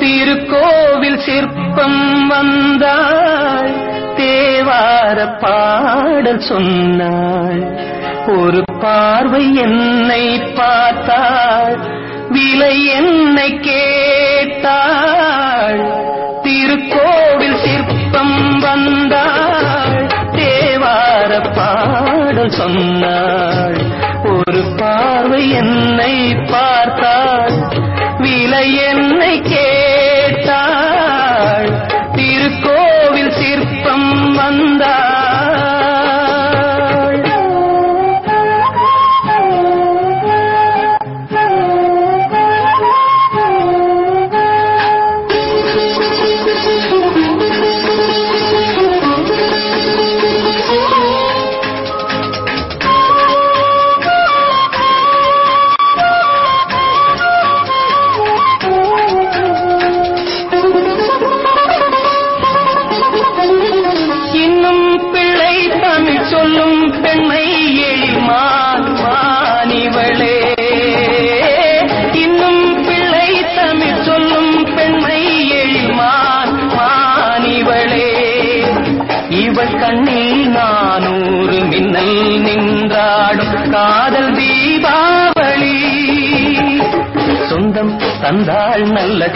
திருக்கோவில் சிற்பம் வந்தாள் தேவார பாடல் சொன்னாள் ஒரு பார்வை என்னை பார்த்தாள் விலை என்னை கேட்டாள். திருக்கோவில் சிற்பம் வந்தாள் தேவார பாடல் சொன்னாள். ஒரு பார்வை என்னை பார்த்தாள் விலை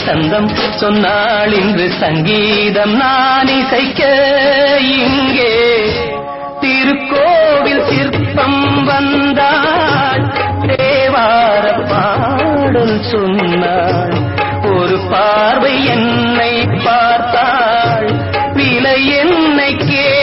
தந்தாள் நல்ல சந்தம் சொன்னாள் இன்று சங்கீதம் நான் இசைக்க இங்கே திருக்கோவில் சிற்பம் வந்தாள். தேவார பாடல் சொன்னாள். ஒரு பார்வை என்னை பார்த்தாள். விலை என்னை கே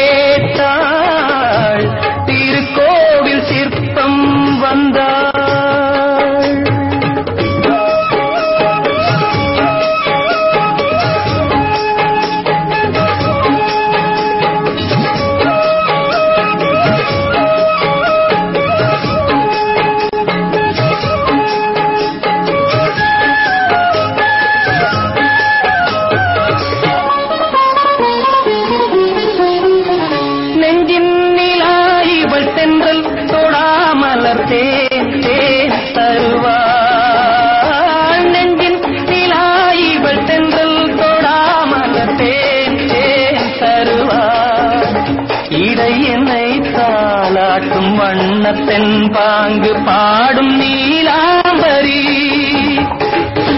பெண் பாங்கு பாடும் நீலாம்பரி.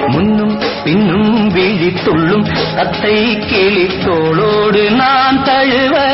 முன்னும் பின்னும் விழித்துள்ளும் தத்தை கிளி தோளோடு நான் தழுவ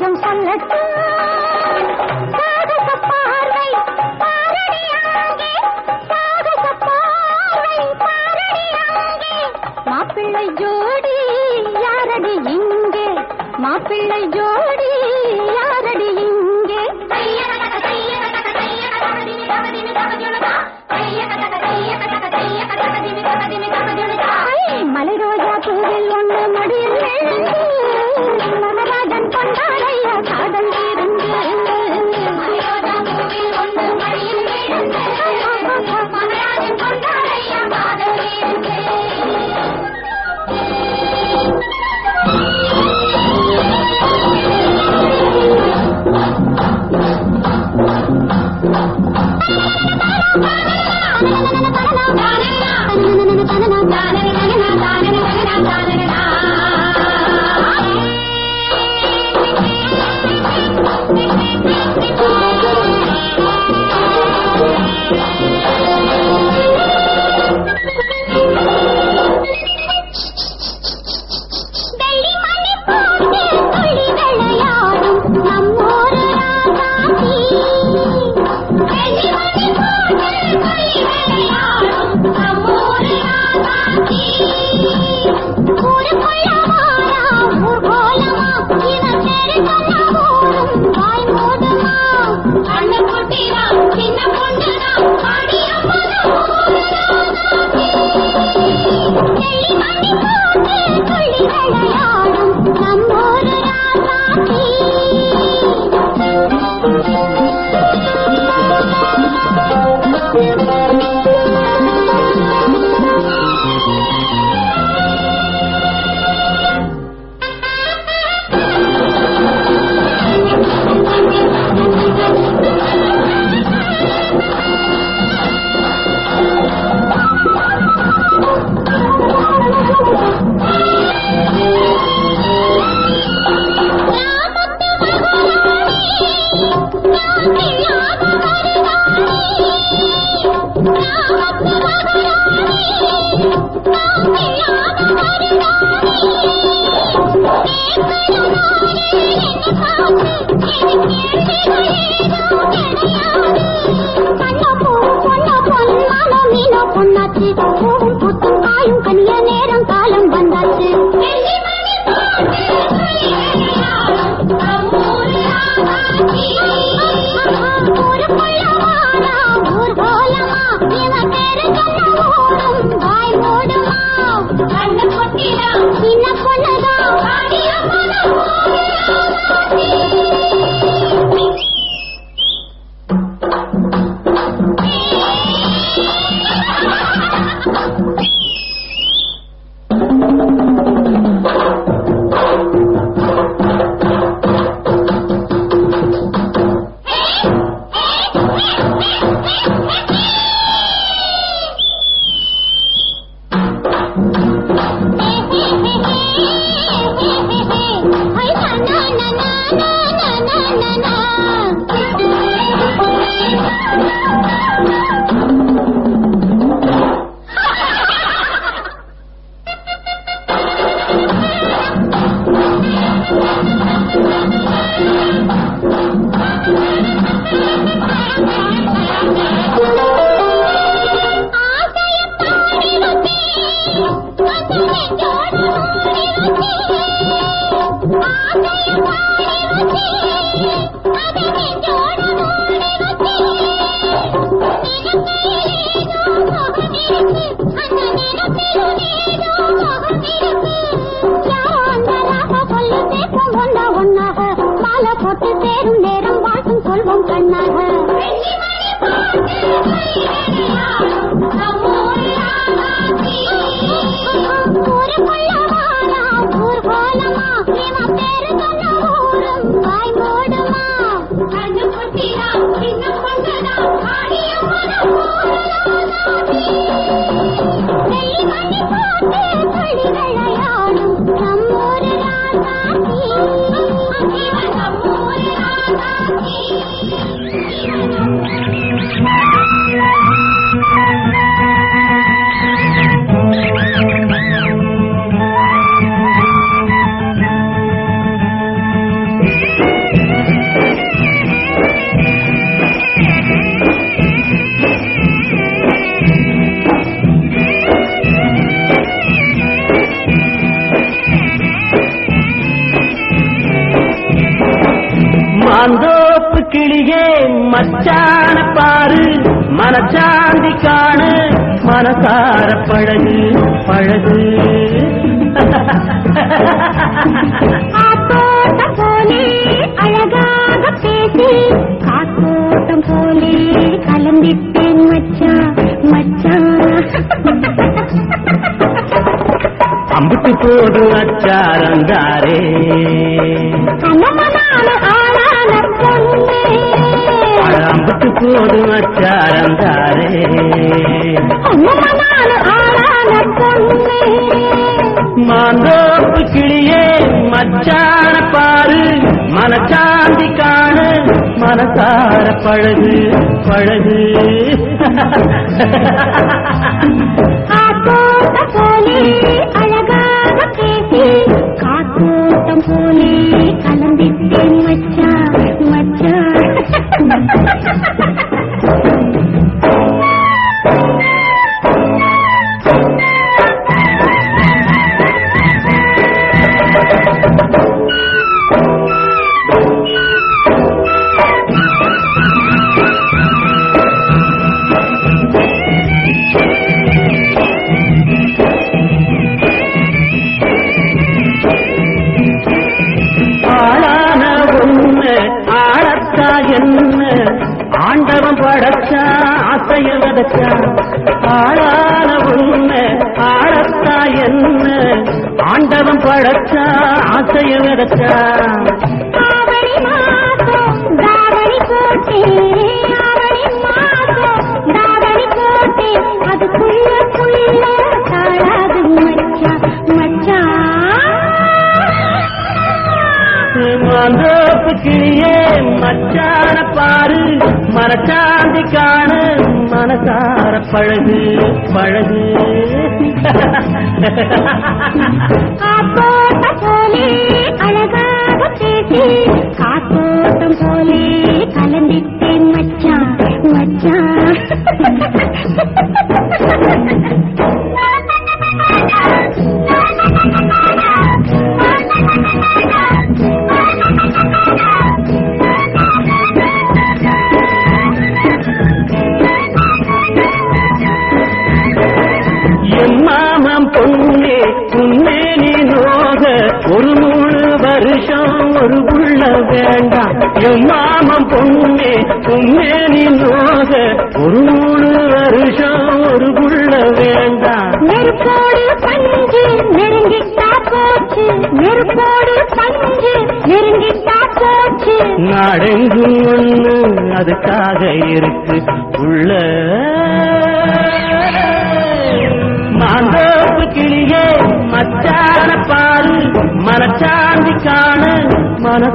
பாரடி சொல்லட்டும் மாப்பிள்ளை ஜோடி யாரடி இங்கே? மாப்பிள்ளை Thank you. மனச்சாந்தி காணு மனசார பழகு பழகு. காத்தோட்டம் போலே அழகாக பேசி காத்தோட்டம் போலே கலந்திட்டேன் மச்சான் மச்சான் அம்புட்டு போடு அச்சாரந்தாரே கண்ணமனான ஆளான பொண்ணே மாந்தோப்பு கிளியே மச்சான பாரு மனச்சாந்தி காணு மனசார பழகு பழகு. அழகாக பேசி காத்தோட்டம் போலே மாந்தோப்பு கிளியே மச்சான பாரு மனச்சாந்தி காணு மனசார பழகு பழகு.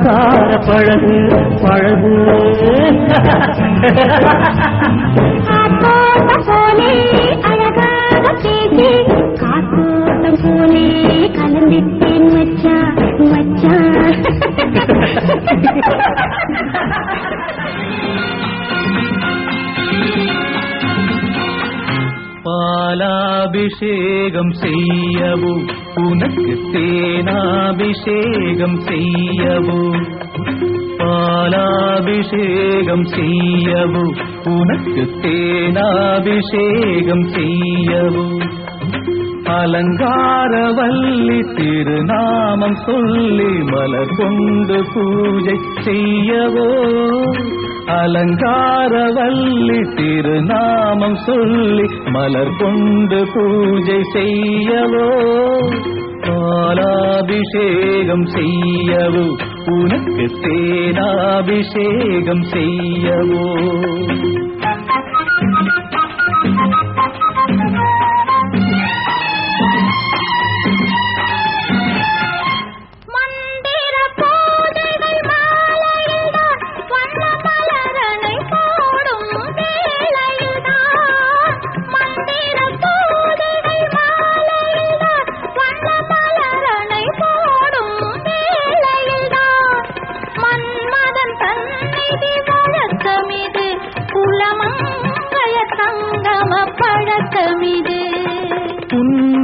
மனசார பழகு பழகு காத்தோட்டம் போலே அழகாக பேசி காத்தோட்டம் போலே கலந்திட்டேன் மச்சான் மச்சான் பாலாபிஷேகம் செய்யவோ உனக்கு தேனாபிஷேகம் செய்யவோ? பாலாபிஷேகம் செய்யவோ? உனக்கு தேனாபிஷேகம் செய்யவோ? அலங்காரவல்லி திருநாமம் சொல்லி மலர் கொண்டு பூஜை செய்யவோ? அலங்காரவல்லி திருநாமம் சொல்லி மலர் கொண்டு பூஜை செய்யவோ? அபிஷேகம் செய்யவும் உனக்கு தேனாபிஷேகம் செய்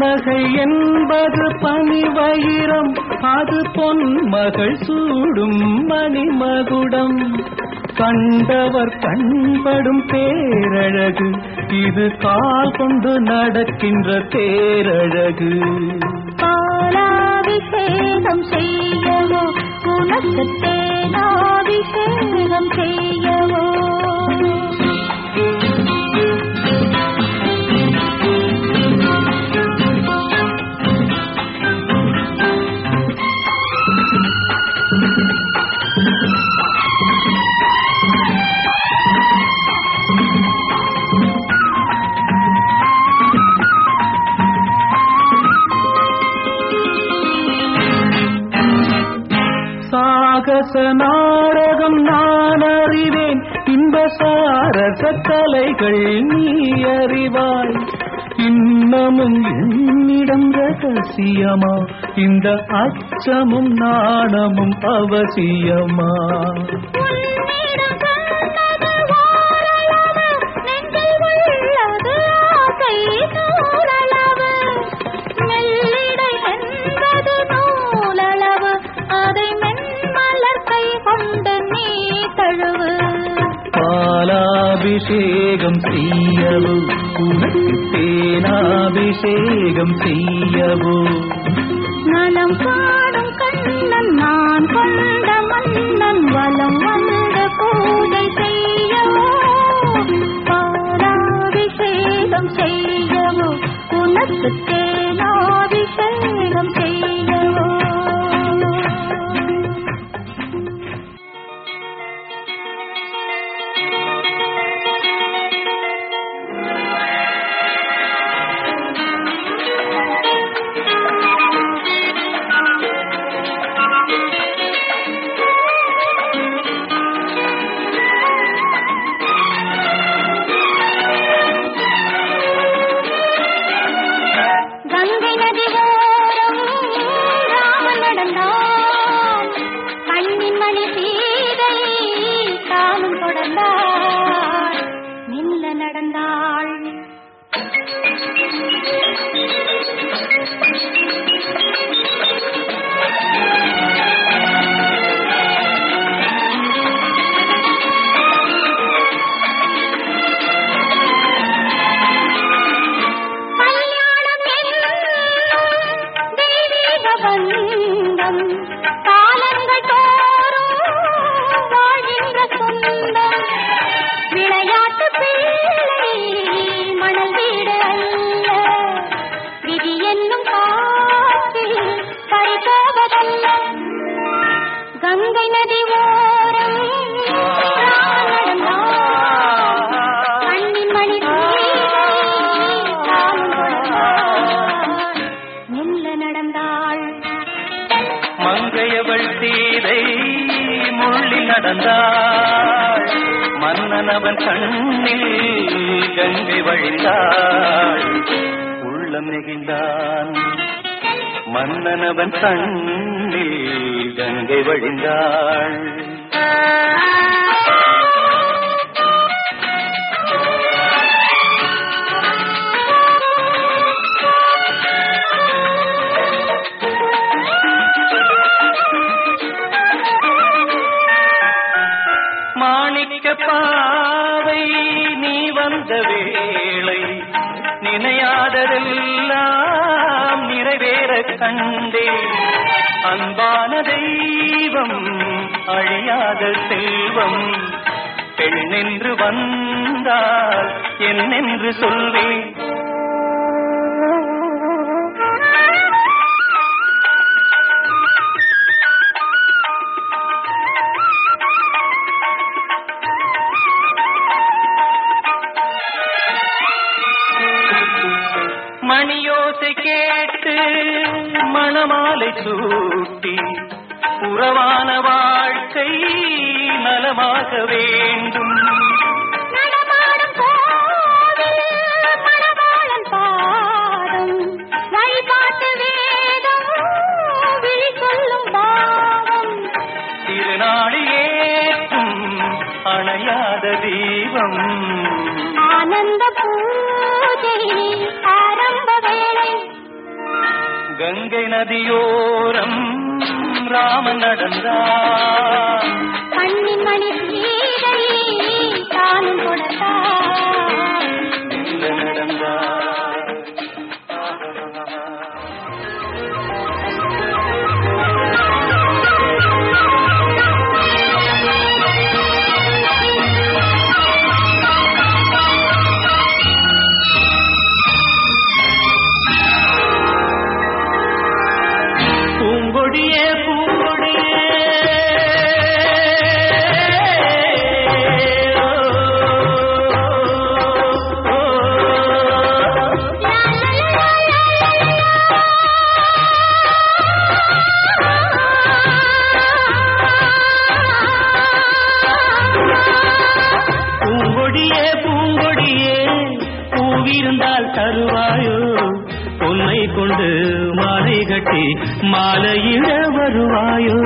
புன்னகை என்பது பனிவயிரம் அது பொன்மகள் சூடும் மணிமகுடம். கண்டவர் கண்படும் பேரழகு இது கால் கொண்டு நடக்கின்ற பேரழகு. பாலாபிஷேகம் செய்யவோ உனக்கு தேனாபிஷேகம் செய்ய நாடகம் நான் அறிவேன். இன்ப சாரச கலைகள் நீ அறிவாய். இன்னமும் என்னிடம் ரகசியமா? இந்த அச்சமும் நாணமும் அவசியமா? தேனாபிஷேகம் செய்யவோ நலம் பாடும் concerned என்னென்று சொல்வேன். மணியோசை கேட்டு மணமாலை சூட்டி உறவான வாழ்க்கை நலமாக வேண்டும். திருநாளில் ஏற்றும் அணையாத தீபம். ஆனந்த பூஜை ஆரம்ப வேளை. கங்கை நதியோரம் ராமன் நடந்தார். கண்ணின் மணி மாலை கட்டி மாலையிட வருவாயோ?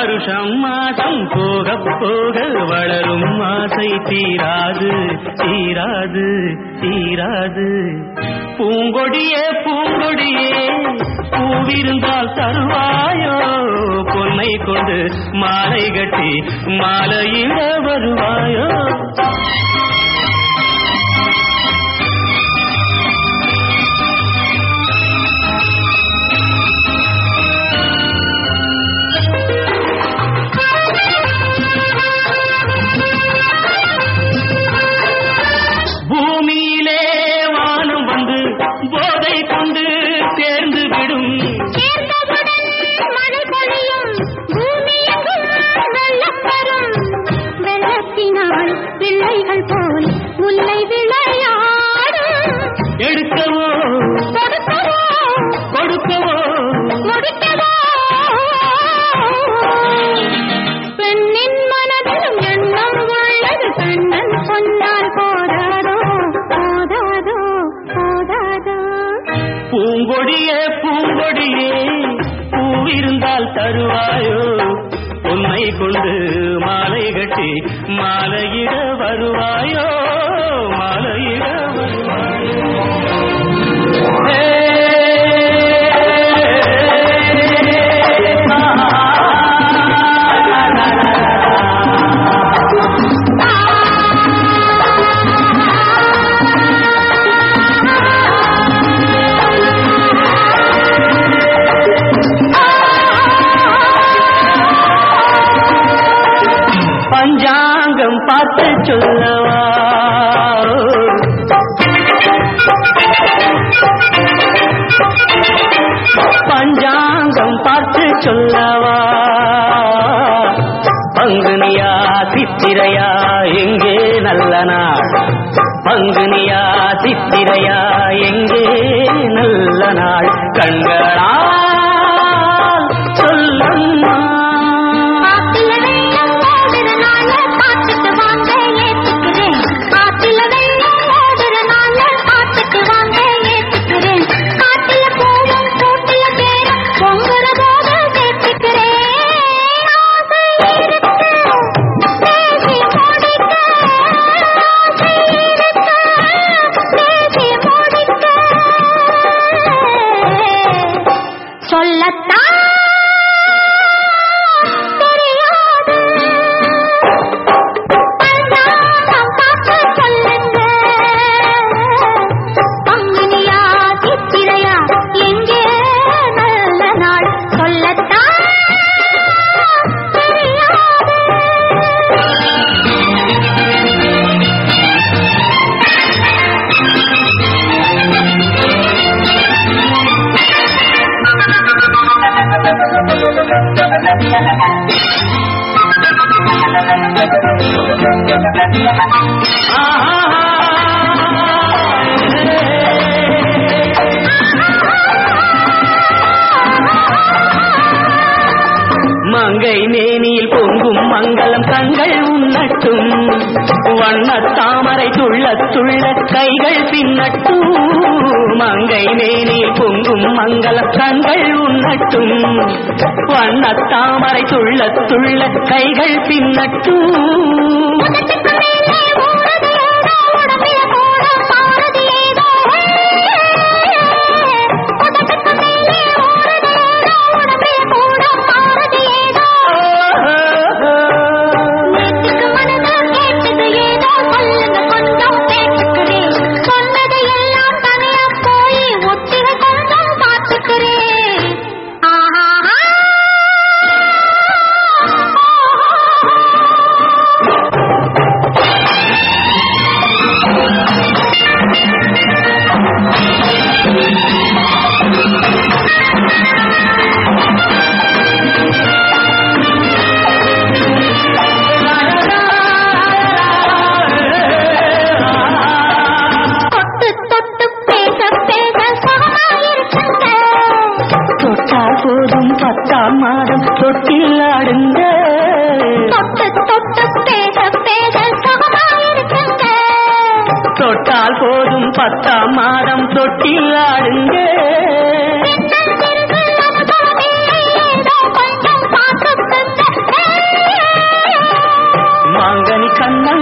வருஷம் மாதம் போக போக வளரும் ஆசை தீராது தீராது தீராது. பூங்கொடியே பூங்கொடியே பூவிருந்தால் தருவாயோ? பொன்னை கொண்டு மாலை கட்டி மாலையிட வருவாயோ? வார்த்தை சொல்லவா? பஞ்சாங்கம் பார்த்து சொல்லவா? பங்குனியா சித்திரையா எங்கே நல்ல நாள்? பங்குனியா சித்திரையா எங்கே நல்ல நாள்? கண்களா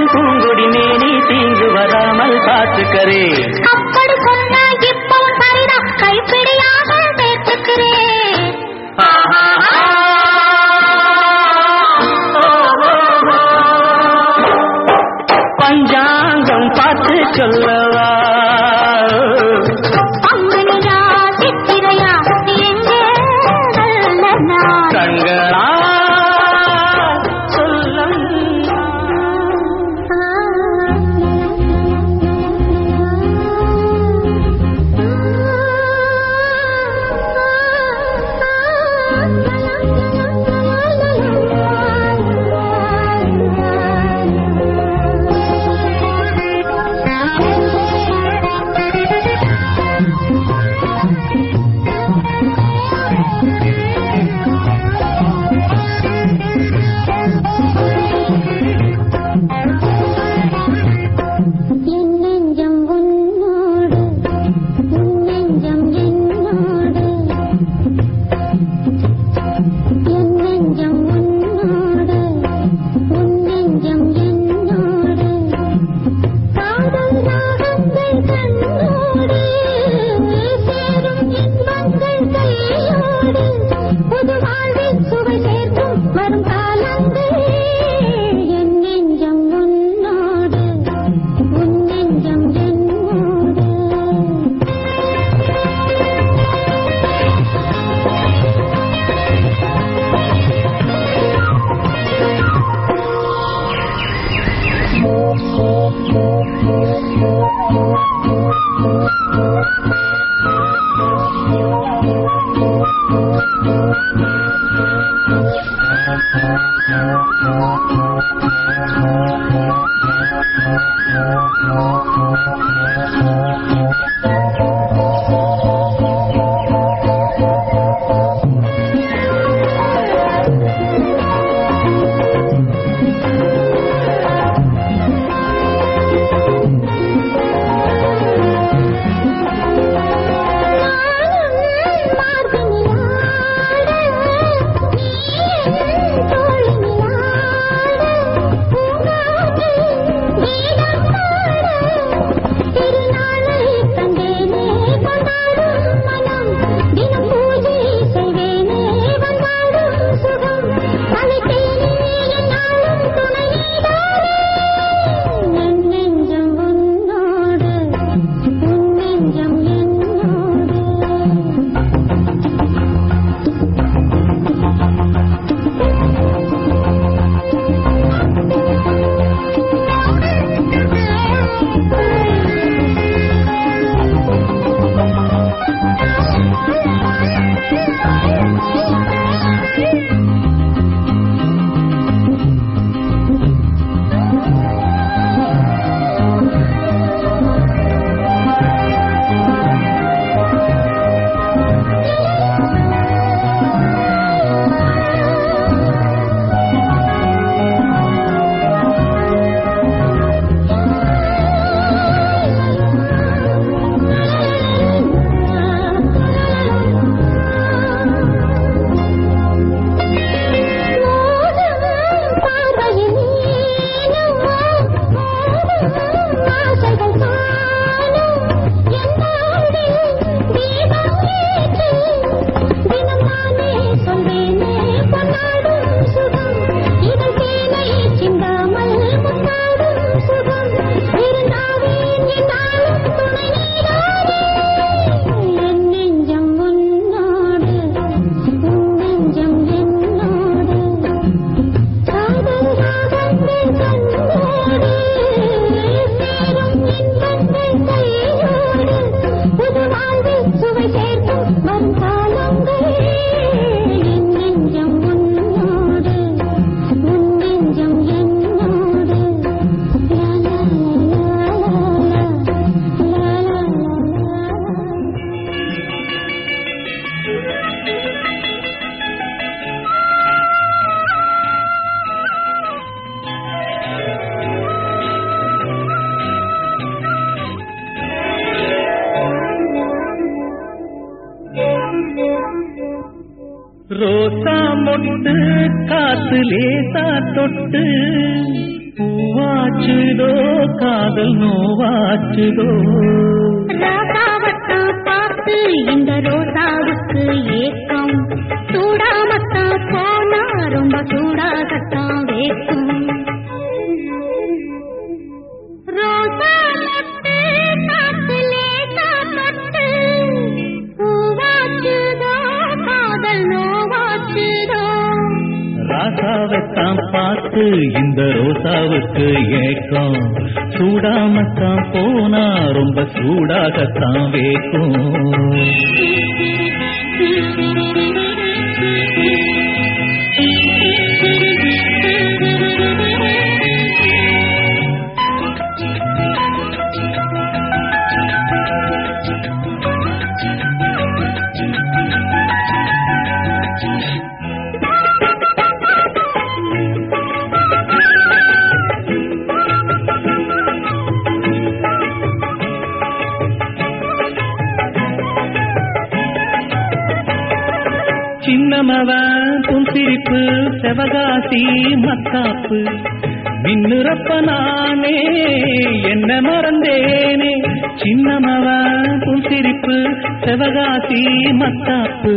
என் பூங்கொடி மேனி தீங்கு வராமல் பார்த்துக்கரே அப்படி சொன்னால் இப்போ கைப்பிடியாக பேசுகிறேன். தொட்டு பூவாச்சுதோ காதல் நோவாச்சுதோ. ராதாவத்தான் பார்த்து இந்த ரோசாவுக்கு ஏக்கம். சூடாமத்தான் போனா ரொம்ப சூடாகத்தான் வேக்கும். தான் பார்த்து இந்த ரோசாவுக்கு ஏக்கம். சூடாமத்தான் போனா ரொம்ப சூடாகத்தான் வேக்கும். சிவகாசி மத்தாப்பு மின்னுறப்ப நானே என்ன மறந்தேனே. சின்னமவா புன்சிரிப்பு சிவகாசி மத்தாப்பு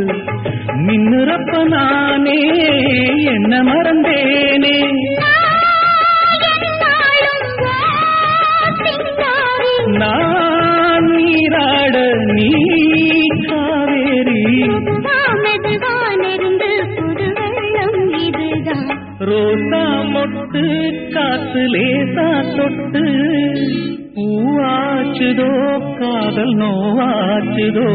மின்னுறப்ப நானே என்ன மறந்தேன். ನೋವಾತಿರೋ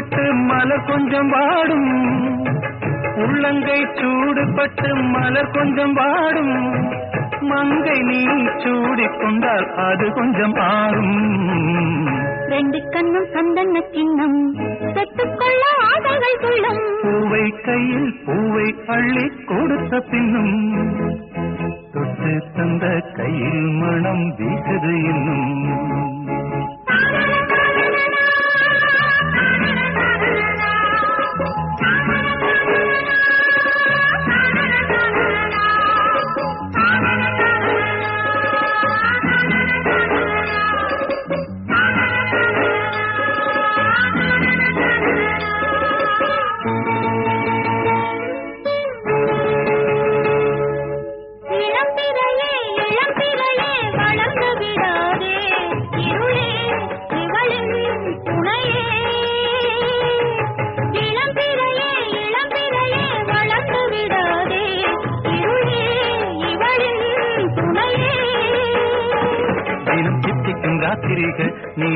சூடுபட்டு மலர் கொஞ்சம் வாடும். உள்ளங்கை சூடுபட்டு மலர் கொஞ்சம் வாடும். மங்கை நீ சூடிக்கொண்டால் அது கொஞ்சம் ஆறும். ரெண்டு கண்ணும் சந்தன சின்னம். பெற்றுக்கொள்ள ஆதரவை உள்ளம் பூவை கையில் பூவை அள்ளி கொடுத்த பின்னும். தொட்டு தந்த கையில் மனம் வீசது இன்னும்.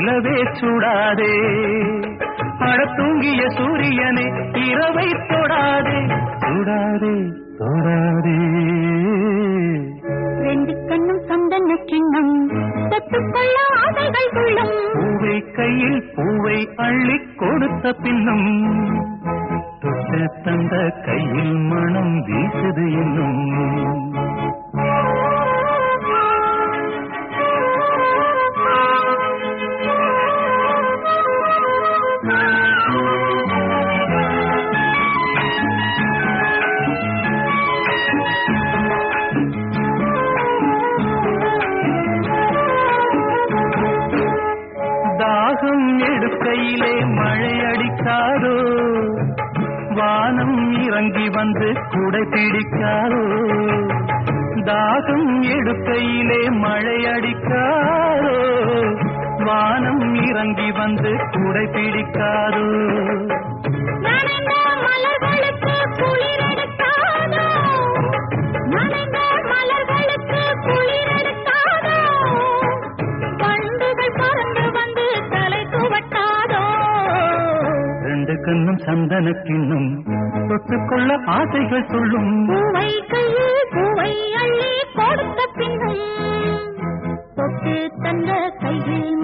நிலவே சுடாதே. அடத்தூங்கிய சூரியன் குளிரெடுக்காதோ கண்ணும் சந்தனக்கின்னும் தொட்டுக்கொள்ள ஆசைகள் சொல்லும். பூவை கையில் பூவை அள்ளி கொடுத்த பின்னும் தொட்டு தந்த கையில்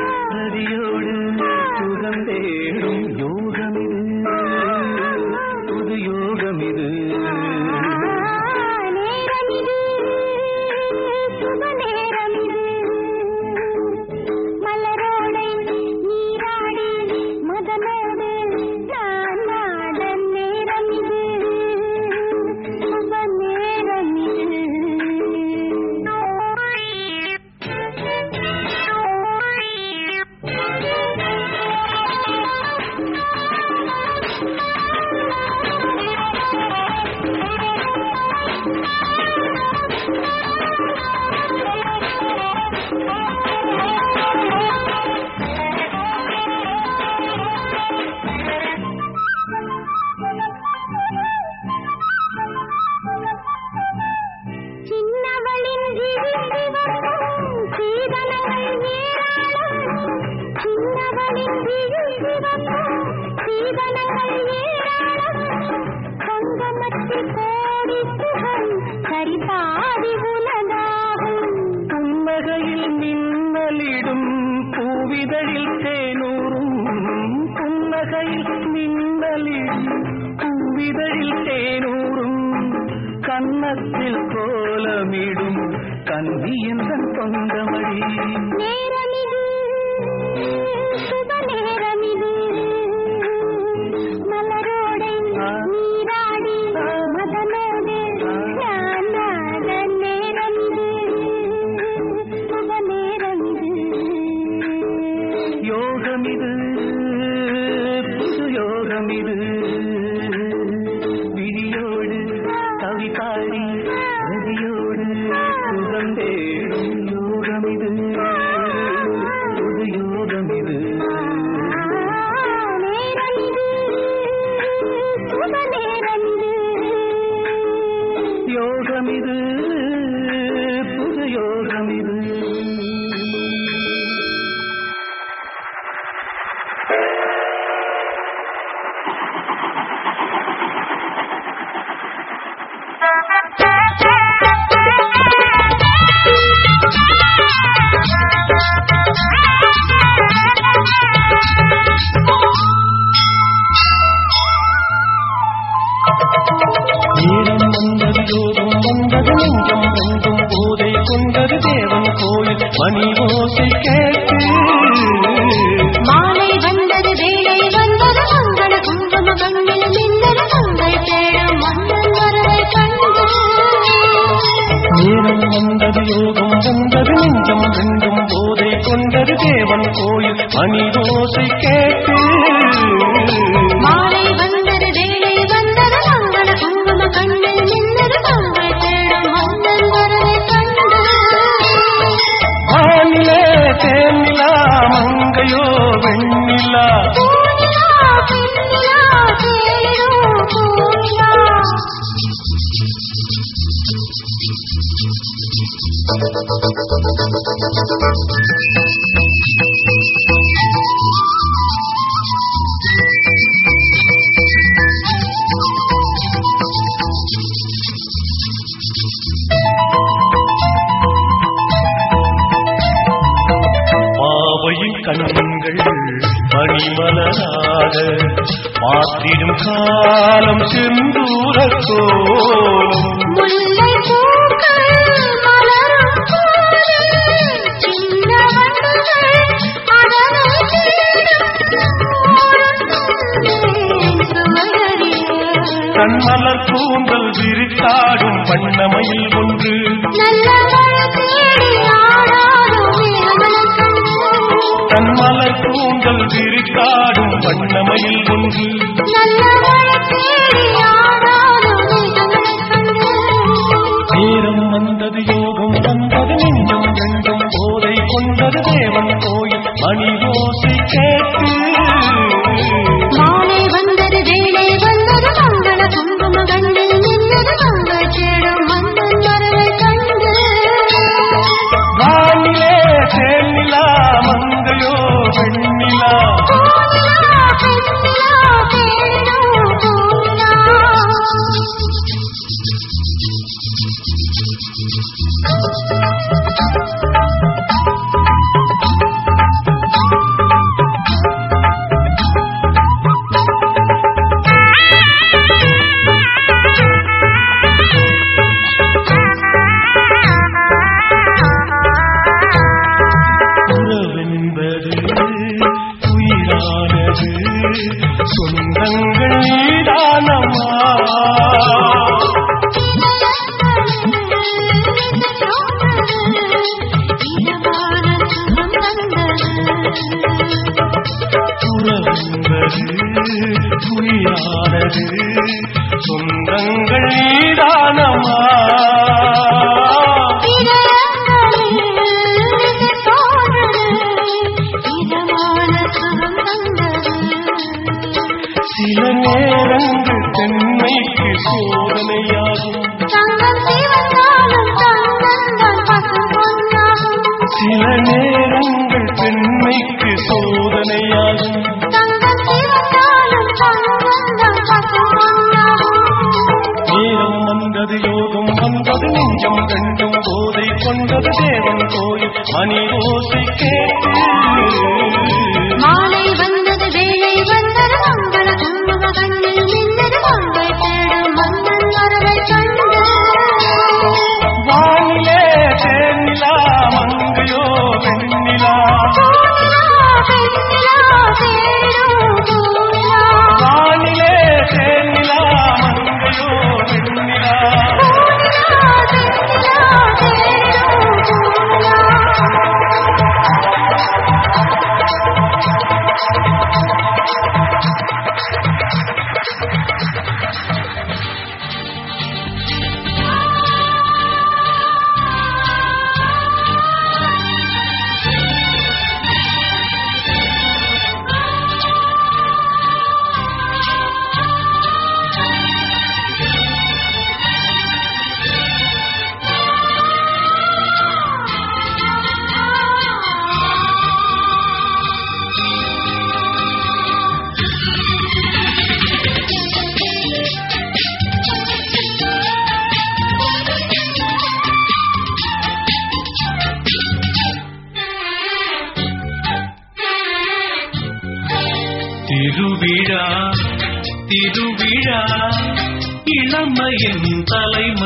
யோகமிது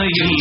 தலைமையில்